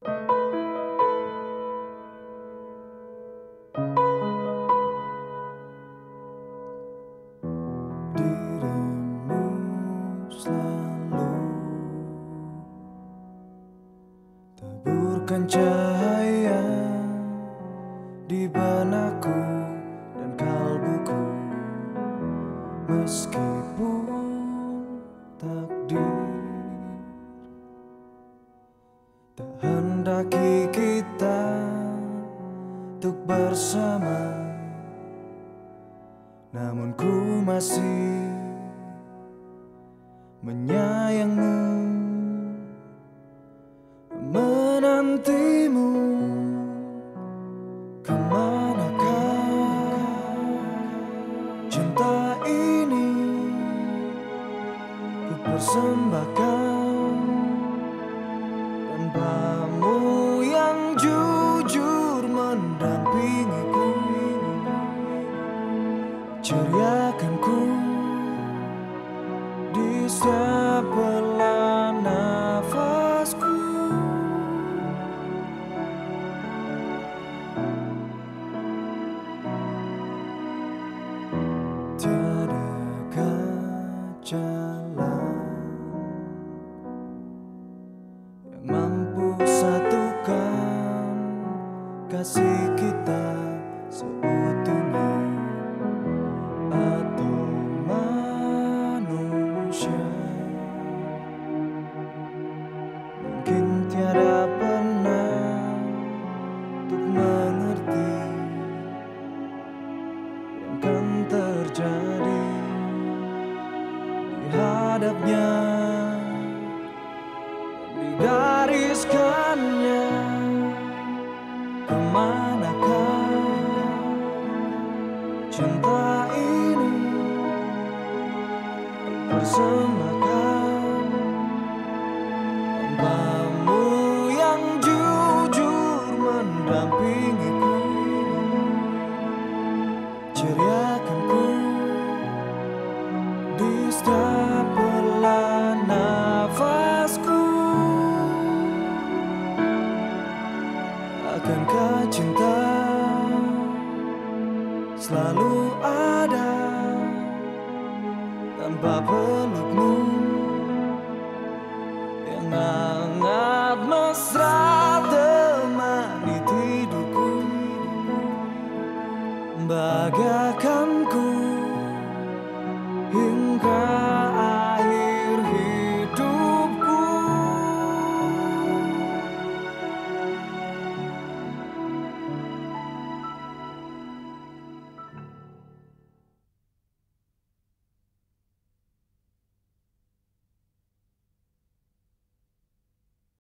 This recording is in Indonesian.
Dirimu selalu Taburkan cahaya di benakku dan kalbuku. Meskipun Tak hendaki kita untuk bersama. Namun ku masih menyayangmu Menantimu. Ke manakah cinta ini Ku persembahkan Ceriakanku di setiap belah nafasku. Tiada jalan yang mampu satukan kasih terhadapnya Digariskannya Ke manakah cinta ini Persembahkan Tanpamu yang jujur mendampingiku. Ceria Benarkankah cinta selalu ada tanpa pelukmu. Yang hangat mesra temani tidurku. Bagaikan